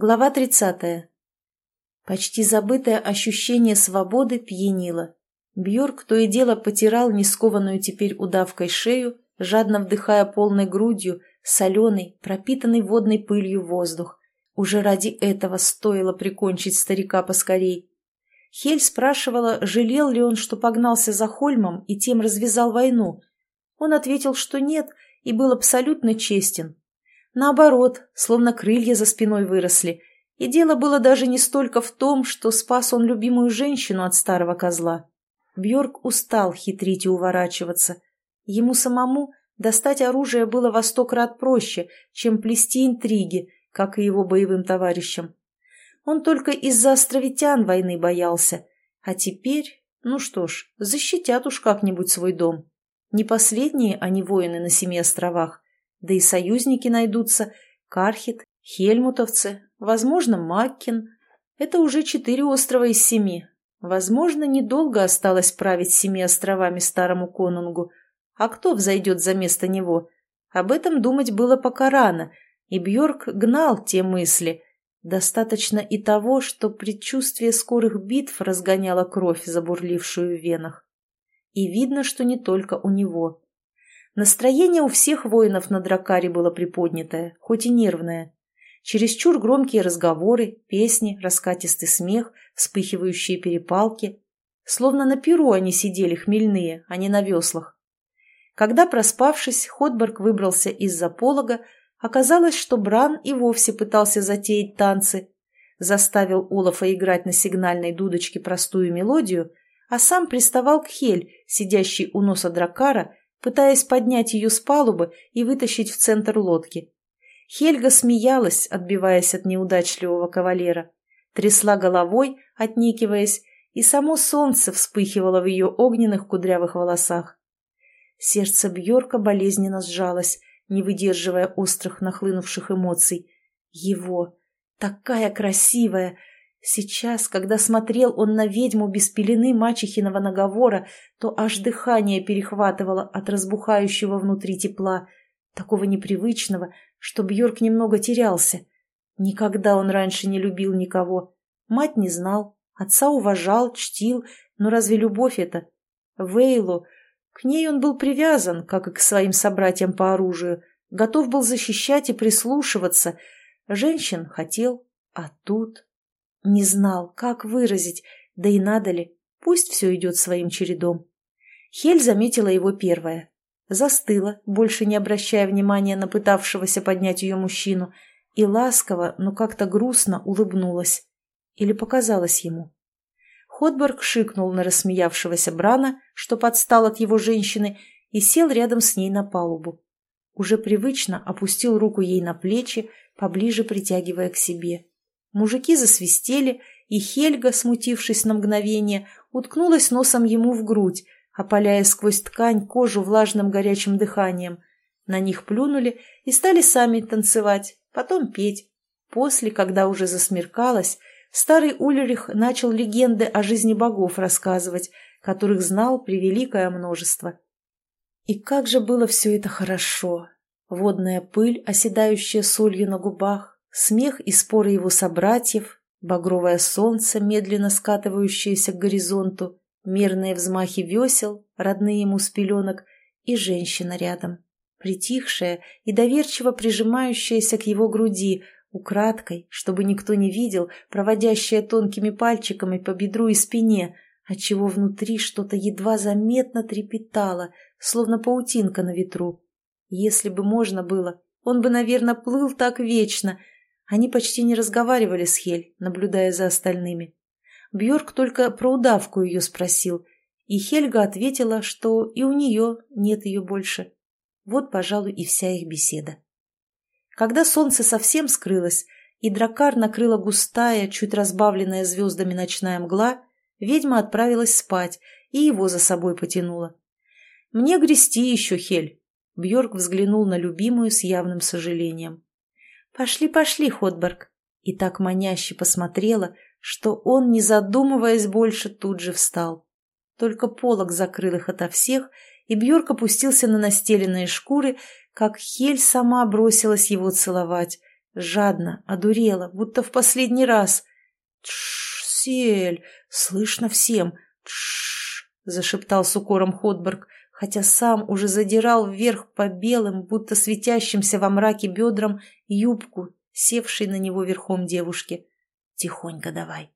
Глава 30. Почти забытое ощущение свободы пьянило. Бьорк то и дело потирал нескованную теперь удавкой шею, жадно вдыхая полной грудью соленый, пропитанный водной пылью воздух. Уже ради этого стоило прикончить старика поскорей. Хель спрашивала, жалел ли он, что погнался за Хольмом и тем развязал войну. Он ответил, что нет, и был абсолютно честен, Наоборот, словно крылья за спиной выросли. И дело было даже не столько в том, что спас он любимую женщину от старого козла. Бьорк устал хитрить и уворачиваться. Ему самому достать оружие было во сто крат проще, чем плести интриги, как и его боевым товарищам. Он только из-за островитян войны боялся. А теперь, ну что ж, защитят уж как-нибудь свой дом. Не последние они воины на семи островах. Да и союзники найдутся. Кархит, Хельмутовцы, возможно, Маккин. Это уже четыре острова из семи. Возможно, недолго осталось править семи островами старому конунгу. А кто взойдет за место него? Об этом думать было пока рано, и Бьорк гнал те мысли. Достаточно и того, что предчувствие скорых битв разгоняло кровь, забурлившую в венах. И видно, что не только у него. Настроение у всех воинов на Дракаре было приподнятое, хоть и нервное. Чересчур громкие разговоры, песни, раскатистый смех, вспыхивающие перепалки. Словно на перу они сидели хмельные, а не на веслах. Когда, проспавшись, Ходберг выбрался из-за полога, оказалось, что Бран и вовсе пытался затеять танцы. Заставил Олафа играть на сигнальной дудочке простую мелодию, а сам приставал к Хель, сидящей у носа Дракара, пытаясь поднять ее с палубы и вытащить в центр лодки. Хельга смеялась, отбиваясь от неудачливого кавалера, трясла головой, отникиваясь, и само солнце вспыхивало в ее огненных кудрявых волосах. Сердце Бьорка болезненно сжалось, не выдерживая острых нахлынувших эмоций. Его! Такая красивая! Сейчас, когда смотрел он на ведьму без пелены мачехиного наговора, то аж дыхание перехватывало от разбухающего внутри тепла, такого непривычного, что Бьорк немного терялся. Никогда он раньше не любил никого. Мать не знал, отца уважал, чтил, но разве любовь это? Вейлу, к ней он был привязан, как и к своим собратьям по оружию, готов был защищать и прислушиваться. Женщин хотел, а тут... Не знал, как выразить, да и надо ли. Пусть все идет своим чередом. Хель заметила его первая. Застыла, больше не обращая внимания на пытавшегося поднять ее мужчину, и ласково, но как-то грустно улыбнулась. Или показалось ему. Ходберг шикнул на рассмеявшегося Брана, что подстал от его женщины, и сел рядом с ней на палубу. Уже привычно опустил руку ей на плечи, поближе притягивая к себе. Мужики засвистели, и Хельга, смутившись на мгновение, уткнулась носом ему в грудь, опаляя сквозь ткань кожу влажным горячим дыханием. На них плюнули и стали сами танцевать, потом петь. После, когда уже засмеркалось, старый Ульрих начал легенды о жизни богов рассказывать, которых знал превеликое множество. И как же было все это хорошо! Водная пыль, оседающая солью на губах, Смех и споры его собратьев, багровое солнце, медленно скатывающееся к горизонту, мерные взмахи весел, родные ему с пеленок, и женщина рядом, притихшая и доверчиво прижимающаяся к его груди, украдкой, чтобы никто не видел, проводящая тонкими пальчиками по бедру и спине, отчего внутри что-то едва заметно трепетало, словно паутинка на ветру. Если бы можно было, он бы, наверное, плыл так вечно — они почти не разговаривали с Хель, наблюдая за остальными. Бьорк только про удавку ее спросил, и Хельга ответила, что и у нее нет ее больше. Вот, пожалуй, и вся их беседа. Когда солнце совсем скрылось, и дракар накрыла густая, чуть разбавленная звездами ночная мгла, ведьма отправилась спать и его за собой потянула. «Мне грести еще, Хель!» Бьорк взглянул на любимую с явным сожалением. «Пошли, пошли, Ходберг!» И так маняще посмотрела, что он, не задумываясь больше, тут же встал. Только полог закрыл их ото всех, и Бьорк опустился на настеленные шкуры, как Хель сама бросилась его целовать, Жадно, одурела, будто в последний раз. «Тш, Сель, слышно всем. Тш, зашептал с укором Ходберг, хотя сам уже задирал вверх по белым, будто светящимся во мраке бедрам, юбку, севшей на него верхом девушки. «Тихонько давай».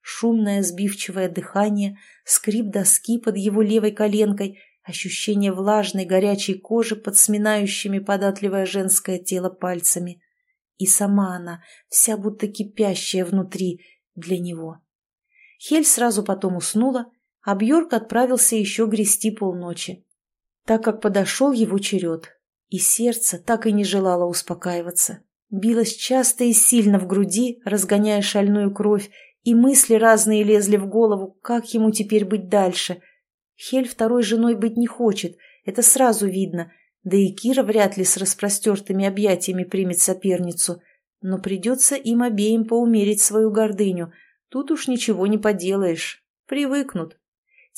Шумное сбивчивое дыхание, скрип доски под его левой коленкой, ощущение влажной горячей кожи под сминающими податливое женское тело пальцами. И сама она, вся будто кипящая внутри, для него. Хель сразу потом уснула, а Бьорк отправился еще грести полночи, так как подошел его черед, и сердце так и не желало успокаиваться. Билось часто и сильно в груди, разгоняя шальную кровь, и мысли разные лезли в голову, как ему теперь быть дальше. Хель второй женой быть не хочет, это сразу видно, да и Кира вряд ли с распростертыми объятиями примет соперницу, но придется им обеим поумерить свою гордыню, тут уж ничего не поделаешь, привыкнут.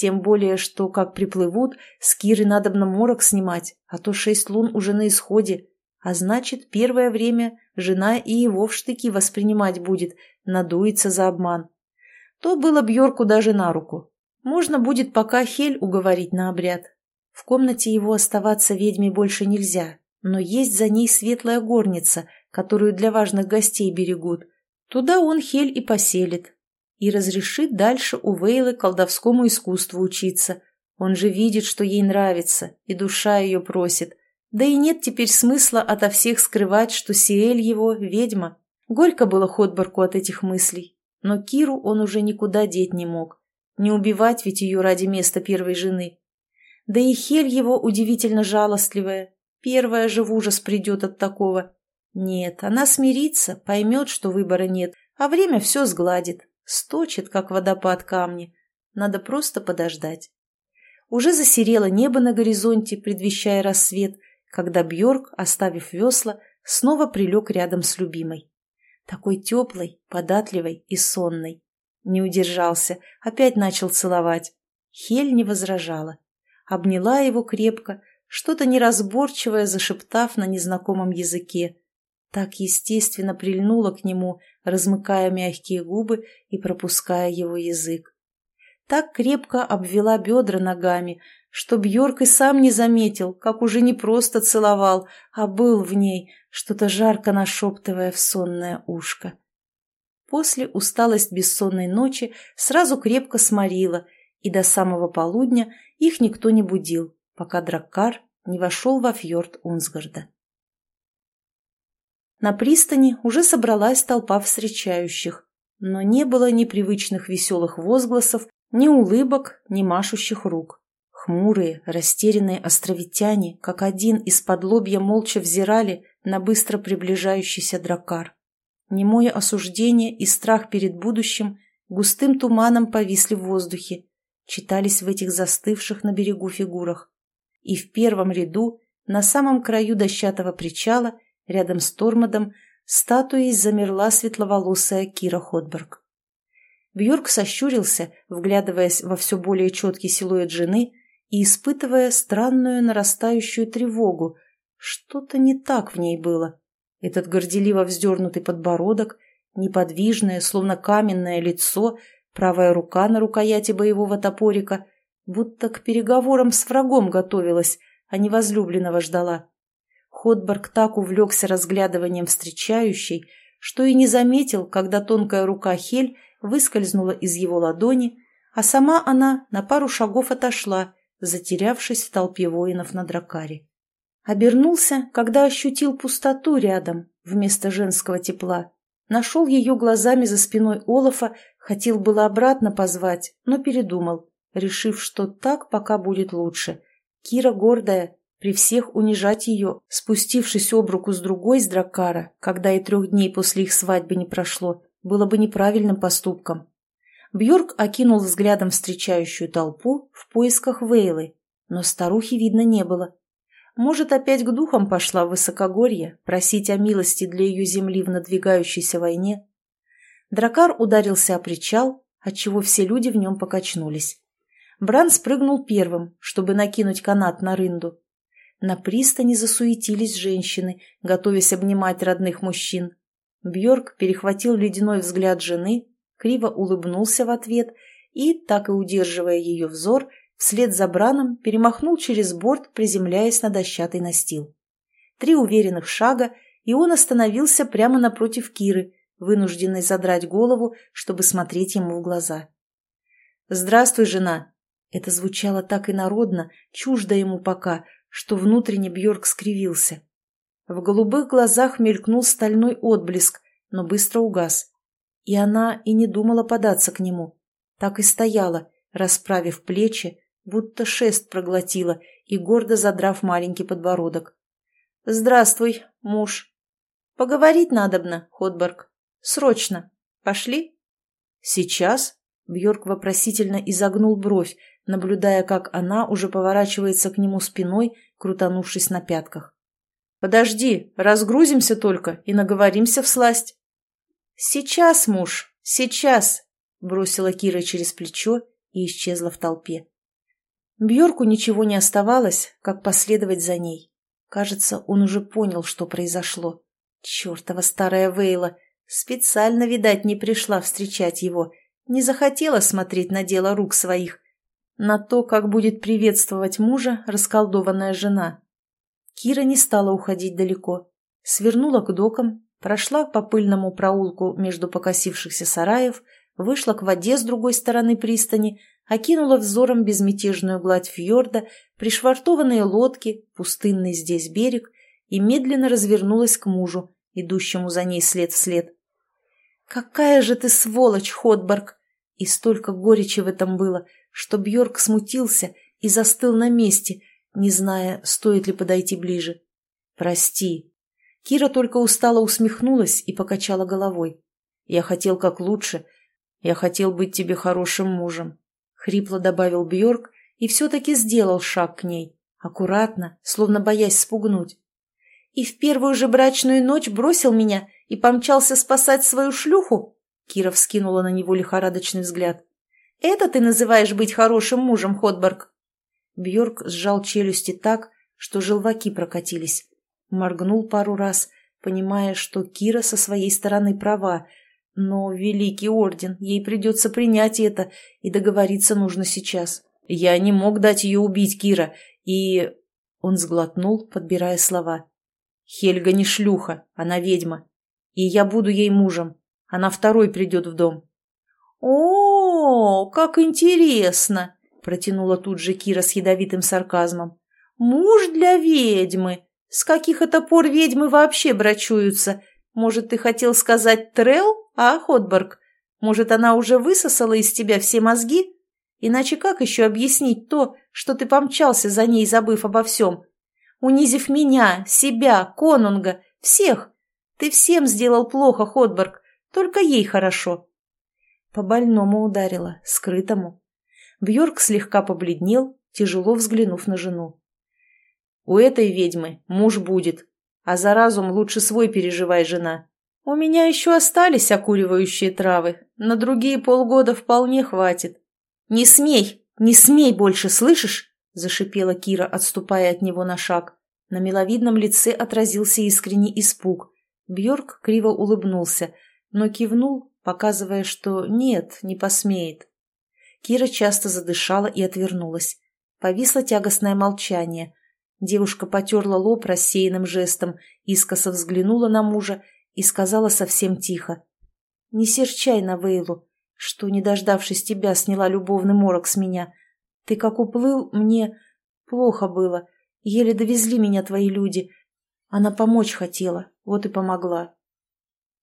Тем более, что, как приплывут, с Киры надобно морок снимать, а то шесть лун уже на исходе. А значит, первое время жена и его в штыки воспринимать будет, надуется за обман. То было Бьорку даже на руку. Можно будет пока Хель уговорить на обряд. В комнате его оставаться ведьме больше нельзя, но есть за ней светлая горница, которую для важных гостей берегут. Туда он Хель и поселит, и разрешит дальше у Вейлы колдовскому искусству учиться. Он же видит, что ей нравится, и душа ее просит. Да и нет теперь смысла ото всех скрывать, что Сиэль его – ведьма. Горько было Ходборку от этих мыслей. Но Киру он уже никуда деть не мог. Не убивать ведь ее ради места первой жены. Да и Хель его удивительно жалостливая. Первая же в ужас придет от такого. Нет, она смирится, поймет, что выбора нет, а время все сгладит. Сточит, как водопад камни. Надо просто подождать. Уже засерело небо на горизонте, предвещая рассвет, когда Бьорк, оставив весла, снова прилег рядом с любимой. Такой теплой, податливой и сонной. Не удержался, опять начал целовать. Хель не возражала. Обняла его крепко, что-то неразборчивое зашептав на незнакомом языке. Так естественно прильнула к нему, размыкая мягкие губы и пропуская его язык. Так крепко обвела бедра ногами, что Бьорк и сам не заметил, как уже не просто целовал, а был в ней, что-то жарко нашептывая в сонное ушко. После усталость бессонной ночи сразу крепко сморила, и до самого полудня их никто не будил, пока Драккар не вошел во фьорд Унсгарда. На пристани уже собралась толпа встречающих, но не было ни привычных веселых возгласов, ни улыбок, ни машущих рук. Хмурые, растерянные островитяне, как один из-под лобья молча взирали на быстро приближающийся дракар. Немое осуждение и страх перед будущим густым туманом повисли в воздухе, читались в этих застывших на берегу фигурах. И в первом ряду, на самом краю дощатого причала, Рядом с Тормодом статуей замерла светловолосая Кира Ходберг. Бьорк сощурился, вглядываясь во все более четкий силуэт жены и испытывая странную нарастающую тревогу. Что-то не так в ней было. Этот горделиво вздернутый подбородок, неподвижное, словно каменное лицо, правая рука на рукояти боевого топорика, будто к переговорам с врагом готовилась, а не возлюбленного ждала. Ходберг так увлекся разглядыванием встречающей, что и не заметил, когда тонкая рука Хель выскользнула из его ладони, а сама она на пару шагов отошла, затерявшись в толпе воинов на дракаре. Обернулся, когда ощутил пустоту рядом, вместо женского тепла. Нашел ее глазами за спиной Олафа, хотел было обратно позвать, но передумал, решив, что так пока будет лучше. Кира гордая, при всех унижать ее, спустившись об руку с другой с Дракара, когда и трех дней после их свадьбы не прошло, было бы неправильным поступком. Бьорк окинул взглядом встречающую толпу в поисках Вейлы, но старухи видно не было. Может, опять к духам пошла в высокогорье просить о милости для ее земли в надвигающейся войне? Дракар ударился о причал, отчего все люди в нем покачнулись. Бран спрыгнул первым, чтобы накинуть канат на рынду. На пристани засуетились женщины, готовясь обнимать родных мужчин. Бьорк перехватил ледяной взгляд жены, криво улыбнулся в ответ и, так и удерживая ее взор, вслед за Браном перемахнул через борт, приземляясь на дощатый настил. Три уверенных шага, и он остановился прямо напротив Киры, вынужденной задрать голову, чтобы смотреть ему в глаза. «Здравствуй, жена!» Это звучало так инородно, чуждо ему пока, что внутренне Бьорк скривился. В голубых глазах мелькнул стальной отблеск, но быстро угас. И она и не думала податься к нему. Так и стояла, расправив плечи, будто шест проглотила и гордо задрав маленький подбородок. «Здравствуй, муж. Поговорить надобно, Ходборг. Срочно. Пошли?» «Сейчас?» Бьорк вопросительно изогнул бровь, наблюдая, как она уже поворачивается к нему спиной, крутанувшись на пятках. «Подожди, разгрузимся только и наговоримся в сласть». «Сейчас, муж, сейчас!» — бросила Кира через плечо и исчезла в толпе. Бьорку ничего не оставалось, как последовать за ней. Кажется, он уже понял, что произошло. Чертова старая Вейла! Специально, видать, не пришла встречать его, не захотела смотреть на дело рук своих, на то, как будет приветствовать мужа расколдованная жена. Кира не стала уходить далеко. Свернула к докам, прошла по пыльному проулку между покосившихся сараев, вышла к воде с другой стороны пристани, окинула взором безмятежную гладь фьорда, пришвартованные лодки, пустынный здесь берег, и медленно развернулась к мужу, идущему за ней след в след. «Какая же ты сволочь, Ходборг!» И столько горечи в этом было — что Бьорк смутился и застыл на месте, не зная, стоит ли подойти ближе. «Прости». Кира только устало усмехнулась и покачала головой. «Я хотел как лучше. Я хотел быть тебе хорошим мужем», — хрипло добавил Бьорк и все-таки сделал шаг к ней, аккуратно, словно боясь спугнуть. «И в первую же брачную ночь бросил меня и помчался спасать свою шлюху?» Кира вскинула на него лихорадочный взгляд. Это ты называешь быть хорошим мужем, Ходборг?» Бьорк сжал челюсти так, что желваки прокатились. Моргнул пару раз, понимая, что Кира со своей стороны права, но Великий Орден, ей придется принять это, и договориться нужно сейчас. «Я не мог дать ее убить, Кира, и...» Он сглотнул, подбирая слова. «Хельга не шлюха, она ведьма. И я буду ей мужем. Она второй придет в дом». «О, «О, как интересно!» – протянула тут же Кира с ядовитым сарказмом. «Муж для ведьмы! С каких это пор ведьмы вообще брачуются? Может, ты хотел сказать Трел, а, Ходборг? Может, она уже высосала из тебя все мозги? Иначе как еще объяснить то, что ты помчался за ней, забыв обо всем? Унизив меня, себя, конунга, всех! Ты всем сделал плохо, Ходборг, только ей хорошо!» По больному ударила, скрытому. Бьорк слегка побледнел, тяжело взглянув на жену. «У этой ведьмы муж будет, а за разум лучше свой переживай, жена. У меня еще остались окуривающие травы, на другие полгода вполне хватит». «Не смей, не смей больше, слышишь?» – зашипела Кира, отступая от него на шаг. На миловидном лице отразился искренний испуг. Бьорк криво улыбнулся, но кивнул, показывая, что нет, не посмеет. Кира часто задышала и отвернулась. Повисло тягостное молчание. Девушка потерла лоб рассеянным жестом, искоса взглянула на мужа и сказала совсем тихо. «Не серчай на Вейлу, что, не дождавшись тебя, сняла любовный морок с меня. Ты как уплыл, мне плохо было. Еле довезли меня твои люди. Она помочь хотела, вот и помогла».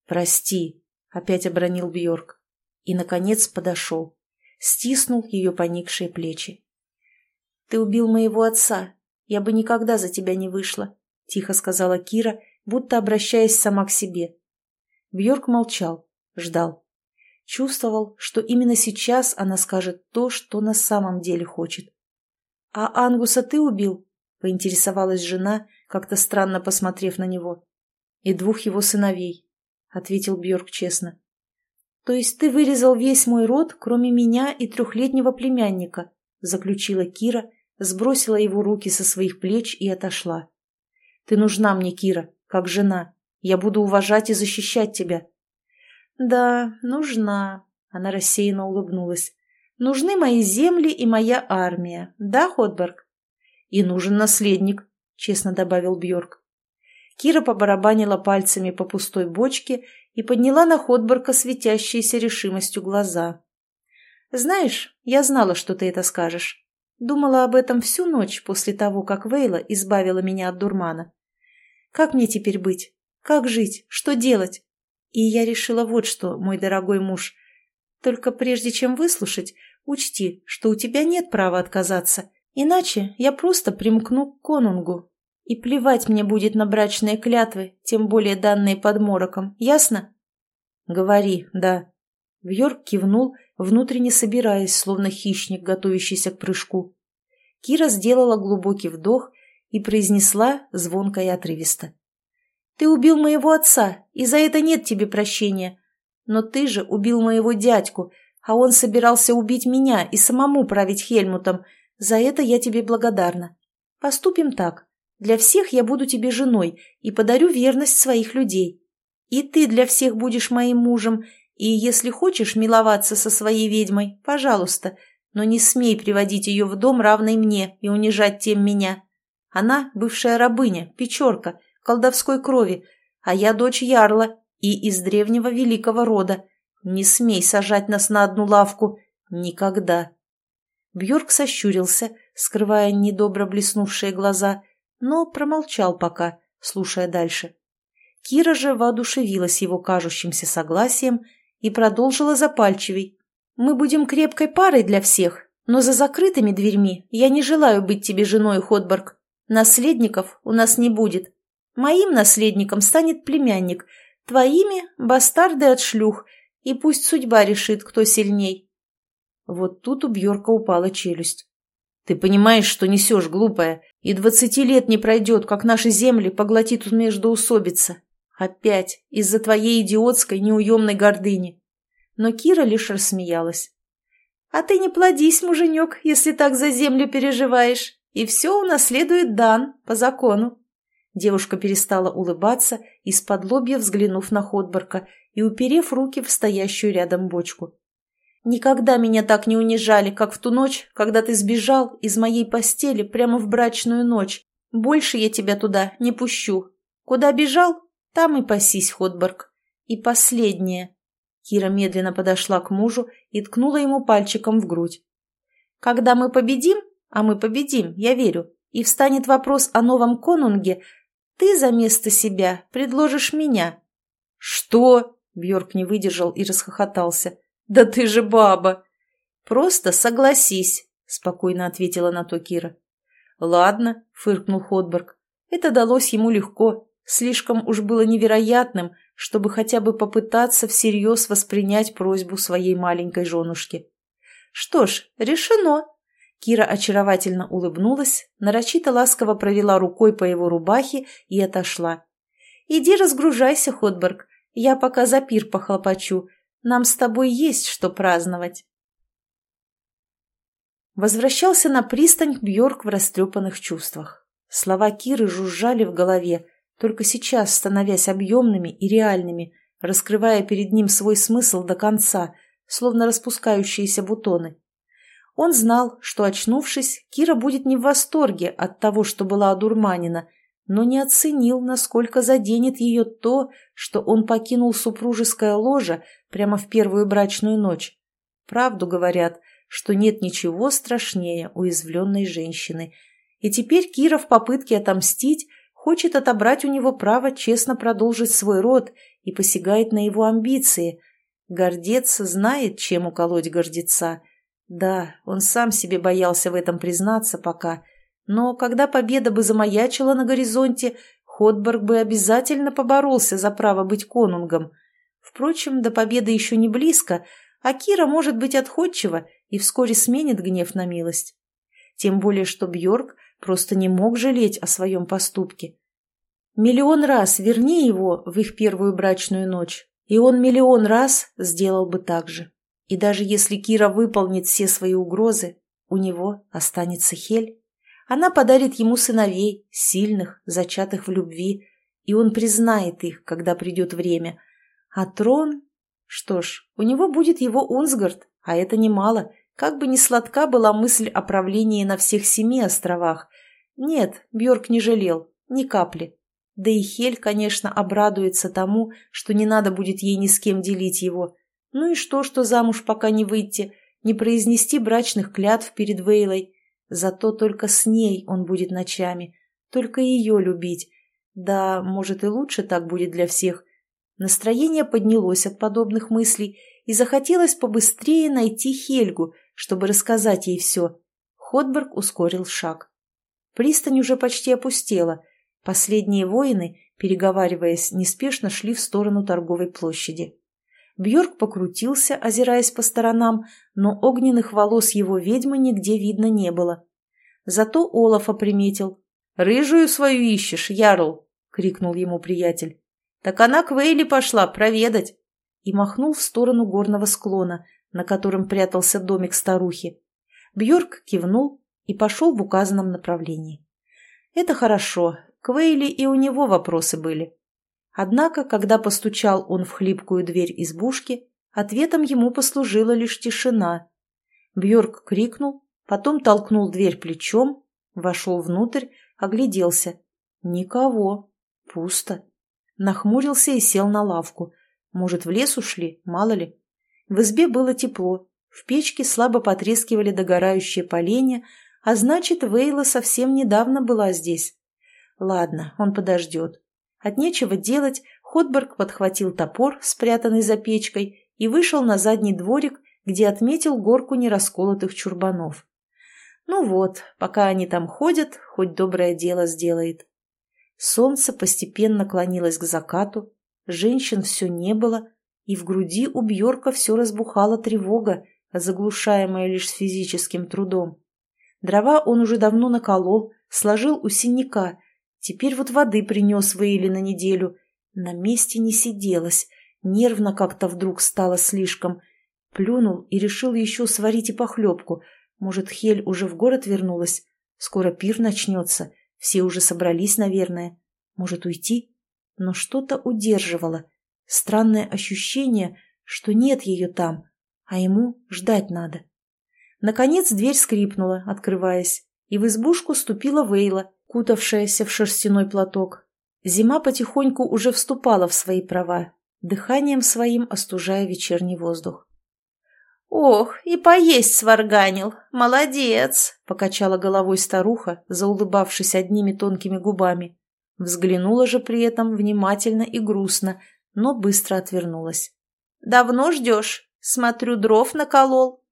«Прости», — опять обронил Бьорк. И, наконец, подошел. Стиснул ее поникшие плечи. «Ты убил моего отца. Я бы никогда за тебя не вышла», — тихо сказала Кира, будто обращаясь сама к себе. Бьорк молчал, ждал. Чувствовал, что именно сейчас она скажет то, что на самом деле хочет. «А Ангуса ты убил?» — поинтересовалась жена, как-то странно посмотрев на него. «И двух его сыновей», — ответил Бьорк честно. «То есть ты вырезал весь мой род, кроме меня и трехлетнего племянника», — заключила Кира, сбросила его руки со своих плеч и отошла. «Ты нужна мне, Кира, как жена. Я буду уважать и защищать тебя». «Да, нужна», — она рассеянно улыбнулась. «Нужны мои земли и моя армия, да, Ходберг?» «И нужен наследник», — честно добавил Бьорк. Кира побарабанила пальцами по пустой бочке и подняла на Ходборка светящиеся решимостью глаза. «Знаешь, я знала, что ты это скажешь. Думала об этом всю ночь после того, как Вейла избавила меня от дурмана. Как мне теперь быть? Как жить? Что делать? И я решила вот что, мой дорогой муж. Только прежде чем выслушать, учти, что у тебя нет права отказаться, иначе я просто примкну к конунгу. И плевать мне будет на брачные клятвы, тем более данные под мороком, ясно? Говори, да. Бьорк кивнул, внутренне собираясь, словно хищник, готовящийся к прыжку. Кира сделала глубокий вдох и произнесла звонко и отрывисто. Ты убил моего отца, и за это нет тебе прощения. Но ты же убил моего дядьку, а он собирался убить меня и самому править Хельмутом. За это я тебе благодарна. Поступим так. Для всех я буду тебе женой и подарю верность своих людей. И ты для всех будешь моим мужем, и если хочешь миловаться со своей ведьмой, пожалуйста, но не смей приводить ее в дом, равный мне, и унижать тем меня. Она бывшая рабыня, печорка, колдовской крови, а я дочь Ярла и из древнего великого рода. Не смей сажать нас на одну лавку. Никогда. Бьорк сощурился, скрывая недобро блеснувшие глаза, но промолчал пока, слушая дальше. Кира же воодушевилась его кажущимся согласием и продолжила запальчивей. «Мы будем крепкой парой для всех, но за закрытыми дверьми я не желаю быть тебе женой, Ходборг. Наследников у нас не будет. Моим наследником станет племянник, твоими – бастарды от шлюх, и пусть судьба решит, кто сильней». Вот тут у Бьорка упала челюсть. «Ты понимаешь, что несешь, глупая, и двадцати лет не пройдет, как наши земли поглотит междоусобица. Опять, из-за твоей идиотской неуемной гордыни». Но Кира лишь рассмеялась. «А ты не плодись, муженек, если так за землю переживаешь, и все унаследует Дан по закону». Девушка перестала улыбаться, из-под лобья взглянув на Ходборка и уперев руки в стоящую рядом бочку. «Никогда меня так не унижали, как в ту ночь, когда ты сбежал из моей постели прямо в брачную ночь. Больше я тебя туда не пущу. Куда бежал, там и пасись, Ходборг. И последнее». Кира медленно подошла к мужу и ткнула ему пальчиком в грудь. «Когда мы победим, а мы победим, я верю, и встанет вопрос о новом конунге, ты за место себя предложишь меня». «Что?» — Бьорк не выдержал и расхохотался. «Да ты же баба!» «Просто согласись», — спокойно ответила на то Кира. «Ладно», — фыркнул Ходберг. Это далось ему легко, слишком уж было невероятным, чтобы хотя бы попытаться всерьез воспринять просьбу своей маленькой женушки. «Что ж, решено», Кира очаровательно улыбнулась, нарочито ласково провела рукой по его рубахе и отошла. «Иди разгружайся, Ходберг, я пока за пир похлопочу. Нам с тобой есть что праздновать». Возвращался на пристань Бьорк в растрепанных чувствах. Слова Киры жужжали в голове, только сейчас становясь объемными и реальными, раскрывая перед ним свой смысл до конца, словно распускающиеся бутоны. Он знал, что, очнувшись, Кира будет не в восторге от того, что была одурманена, но не оценил, насколько заденет ее то, что он покинул супружеское ложе прямо в первую брачную ночь. Правду говорят, что нет ничего страшнее уязвленной женщины. И теперь Кира в попытке отомстить хочет отобрать у него право честно продолжить свой род и посягает на его амбиции. Гордец знает, чем уколоть гордеца – да, он сам себе боялся в этом признаться пока, но когда победа бы замаячила на горизонте, Ходберг бы обязательно поборолся за право быть конунгом. Впрочем, до победы еще не близко, а Кира может быть отходчива и вскоре сменит гнев на милость. Тем более, что Бьорк просто не мог жалеть о своем поступке. Миллион раз верни его в их первую брачную ночь, и он миллион раз сделал бы так же. И даже если Кира выполнит все свои угрозы, у него останется Хель. Она подарит ему сыновей, сильных, зачатых в любви, и он признает их, когда придет время. А трон... Что ж, у него будет его Унсгард, а это немало. Как бы ни сладка была мысль о правлении на всех семи островах. Нет, Бьорк не жалел, ни капли. Да и Хель, конечно, обрадуется тому, что не надо будет ей ни с кем делить его. Ну и что, что замуж пока не выйти, не произнести брачных клятв перед Вейлой. Зато только с ней он будет ночами, только ее любить. Да, может и лучше так будет для всех. Настроение поднялось от подобных мыслей, и захотелось побыстрее найти Хельгу, чтобы рассказать ей все. Ходберг ускорил шаг. Пристань уже почти опустела. Последние воины, переговариваясь, неспешно шли в сторону торговой площади. Бьорк покрутился, озираясь по сторонам, но огненных волос его ведьмы нигде видно не было. Зато Олафа приметил. «Рыжую свою ищешь, Ярл!» — крикнул ему приятель. «Так она к Вейли пошла проведать!» И махнул в сторону горного склона, на котором прятался домик старухи. Бьорк кивнул и пошел в указанном направлении. «Это хорошо. К Вейли и у него вопросы были. Однако, когда постучал он в хлипкую дверь избушки, ответом ему послужила лишь тишина. Бьорк крикнул, потом толкнул дверь плечом, вошел внутрь, огляделся. Никого. Пусто. Нахмурился и сел на лавку. Может, в лес ушли, мало ли. В избе было тепло, в печке слабо потрескивали догорающие поленья, а значит, Вейла совсем недавно была здесь. Ладно, он подождет. От нечего делать Ходберг подхватил топор, спрятанный за печкой, и вышел на задний дворик, где отметил горку нерасколотых чурбанов. Ну вот, пока они там ходят, хоть доброе дело сделает. Солнце постепенно клонилось к закату, женщин все не было, и в груди у Бьорка все разбухала тревога, заглушаемая лишь физическим трудом. Дрова он уже давно наколол, сложил у синяка Теперь вот воды принес Вейли на неделю. На месте не сиделась. Нервно как-то вдруг стало слишком. Плюнул и решил еще сварить и похлебку. Может, Хель уже в город вернулась? Скоро пир начнется. Все уже собрались, наверное. Может, уйти? Но что-то удерживало. Странное ощущение, что нет ее там, а ему ждать надо. Наконец дверь скрипнула, открываясь, и в избушку ступила Вейла, кутавшаяся в шерстяной платок. Зима потихоньку уже вступала в свои права, дыханием своим остужая вечерний воздух. «Ох, и поесть сварганил! Молодец!» — покачала головой старуха, заулыбавшись одними тонкими губами. Взглянула же при этом внимательно и грустно, но быстро отвернулась. «Давно ждешь? Смотрю, дров наколол».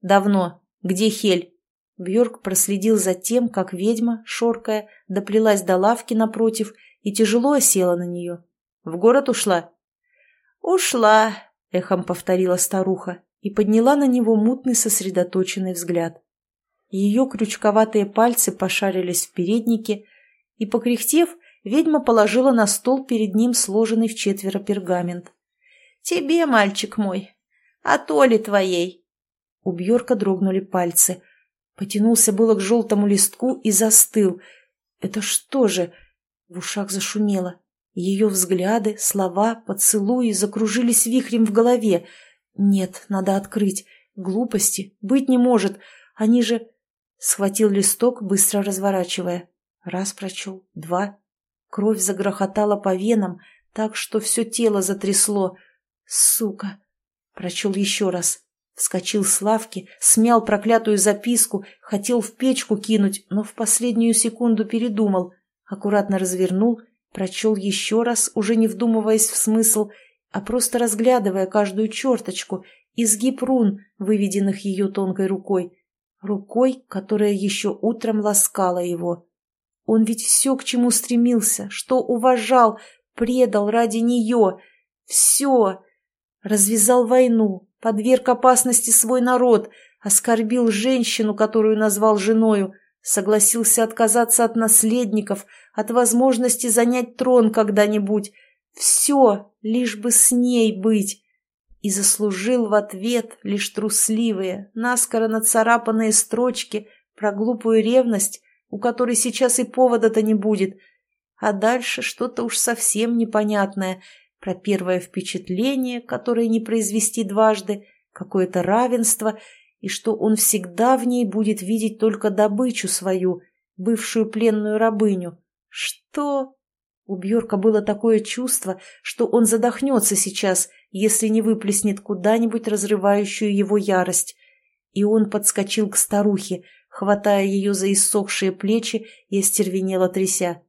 «Давно. Где Хель?» Бьорк проследил за тем, как ведьма, шоркая, доплелась до лавки напротив и тяжело осела на нее. «В город ушла?» «Ушла», — эхом повторила старуха и подняла на него мутный сосредоточенный взгляд. Ее крючковатые пальцы пошарились в переднике, и, покряхтев, ведьма положила на стол перед ним сложенный в четверо пергамент. «Тебе, мальчик мой, а то ли твоей?» У Бьорка дрогнули пальцы — Потянулся было к желтому листку и застыл. Это что же? В ушах зашумело. Ее взгляды, слова, поцелуи закружились вихрем в голове. Нет, надо открыть. Глупости. Быть не может. Они же... Схватил листок, быстро разворачивая. Раз прочел, два. Кровь загрохотала по венам, так что все тело затрясло. Сука! Прочел еще раз. Вскочил с лавки, смял проклятую записку, хотел в печку кинуть, но в последнюю секунду передумал. Аккуратно развернул, прочел еще раз, уже не вдумываясь в смысл, а просто разглядывая каждую черточку, изгиб рун, выведенных ее тонкой рукой. Рукой, которая еще утром ласкала его. Он ведь все, к чему стремился, что уважал, предал ради нее. Все. Развязал войну, подверг опасности свой народ, оскорбил женщину, которую назвал женою, согласился отказаться от наследников, от возможности занять трон когда-нибудь. Все, лишь бы с ней быть. И заслужил в ответ лишь трусливые, наскоро нацарапанные строчки про глупую ревность, у которой сейчас и повода-то не будет. А дальше что-то уж совсем непонятное про первое впечатление, которое не произвести дважды, какое-то равенство, и что он всегда в ней будет видеть только добычу свою, бывшую пленную рабыню. Что? У Бьорка было такое чувство, что он задохнется сейчас, если не выплеснет куда-нибудь разрывающую его ярость. И он подскочил к старухе, хватая ее за иссохшие плечи и остервенело тряся.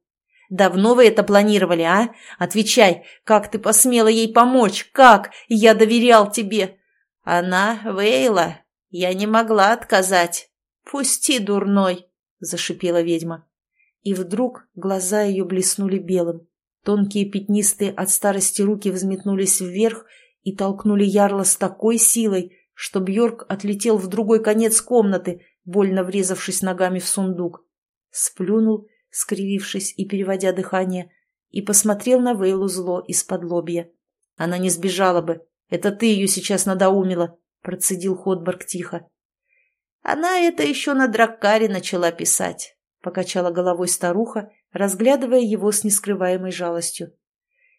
«Давно вы это планировали, а? Отвечай, как ты посмела ей помочь? Как? Я доверял тебе!» «Она Вейла. Я не могла отказать. Пусти, дурной!» — зашипела ведьма. И вдруг глаза ее блеснули белым. Тонкие пятнистые от старости руки взметнулись вверх и толкнули ярла с такой силой, что Бьорк отлетел в другой конец комнаты, больно врезавшись ногами в сундук. Сплюнул, скривившись и переводя дыхание, и посмотрел на Вейлу зло из-под лобья. Она не сбежала бы. Это ты ее сейчас надоумила, процедил Ходборг тихо. Она это еще на Драккаре начала писать, покачала головой старуха, разглядывая его с нескрываемой жалостью.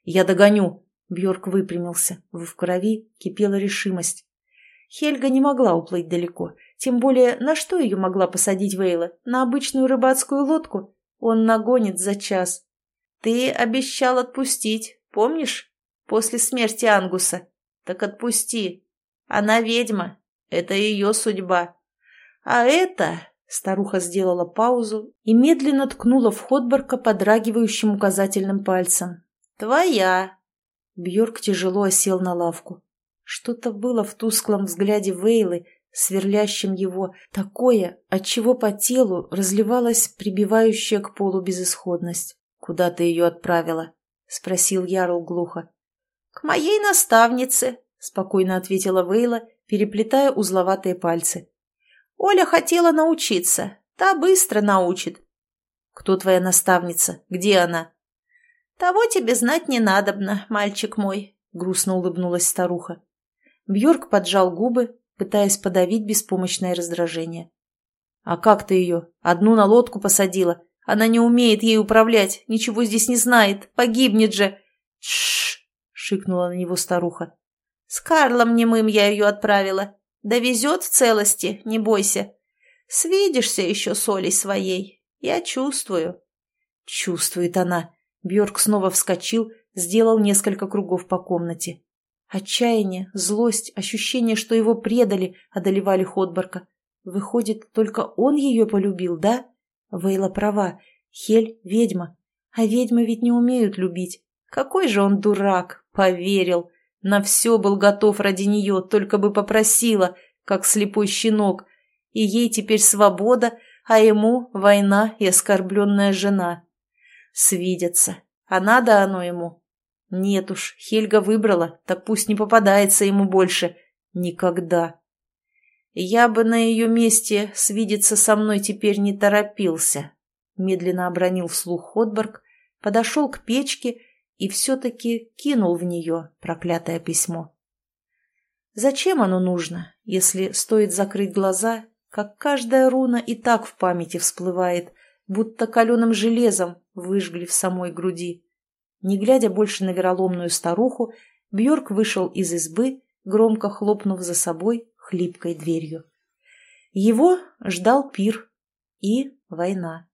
Я догоню. Бьорк выпрямился. В крови кипела решимость. Хельга не могла уплыть далеко. Тем более, на что ее могла посадить Вейла? На обычную рыбацкую лодку? Он нагонит за час. Ты обещал отпустить, помнишь? После смерти Ангуса. Так отпусти. Она ведьма. Это ее судьба. А это... Старуха сделала паузу и медленно ткнула в Ходборка подрагивающим указательным пальцем. «Твоя!» Бьорк тяжело осел на лавку. Что-то было в тусклом взгляде Вейлы, сверлящем его, такое, от чего по телу разливалась прибивающая к полу безысходность. «Куда ты ее отправила?» — спросил Ярл глухо. «К моей наставнице», — спокойно ответила Вейла, переплетая узловатые пальцы. «Оля хотела научиться. Та быстро научит». «Кто твоя наставница? Где она?» «Того тебе знать не надобно, мальчик мой», — грустно улыбнулась старуха. Бьорк поджал губы, пытаясь подавить беспомощное раздражение. «А как ты ее? Одну на лодку посадила? Она не умеет ей управлять, ничего здесь не знает, погибнет же!» «Тш!» — шикнула на него старуха. «С Карлом немым я ее отправила. Довезет в целости, не бойся. Свидишься еще с Олей своей. Я чувствую». «Чувствует она». Бьорк снова вскочил, сделал несколько кругов по комнате. Отчаяние, злость, ощущение, что его предали, одолевали Ходборка. Выходит, только он ее полюбил, да? Вейла права. Хель — ведьма. А ведьмы ведь не умеют любить. Какой же он дурак, поверил. На все был готов ради нее, только бы попросила, как слепой щенок. И ей теперь свобода, а ему война и оскорбленная жена. Свидятся. А надо оно ему. Нет уж, Хельга выбрала, так пусть не попадается ему больше. Никогда. Я бы на ее месте свидеться со мной теперь не торопился. Медленно обронил вслух Ходберг, подошел к печке и все-таки кинул в нее проклятое письмо. Зачем оно нужно, если стоит закрыть глаза, как каждая руна и так в памяти всплывает, будто каленым железом выжгли в самой груди? Не глядя больше на вероломную старуху, Бьорк вышел из избы, громко хлопнув за собой хлипкой дверью. Его ждал пир и война.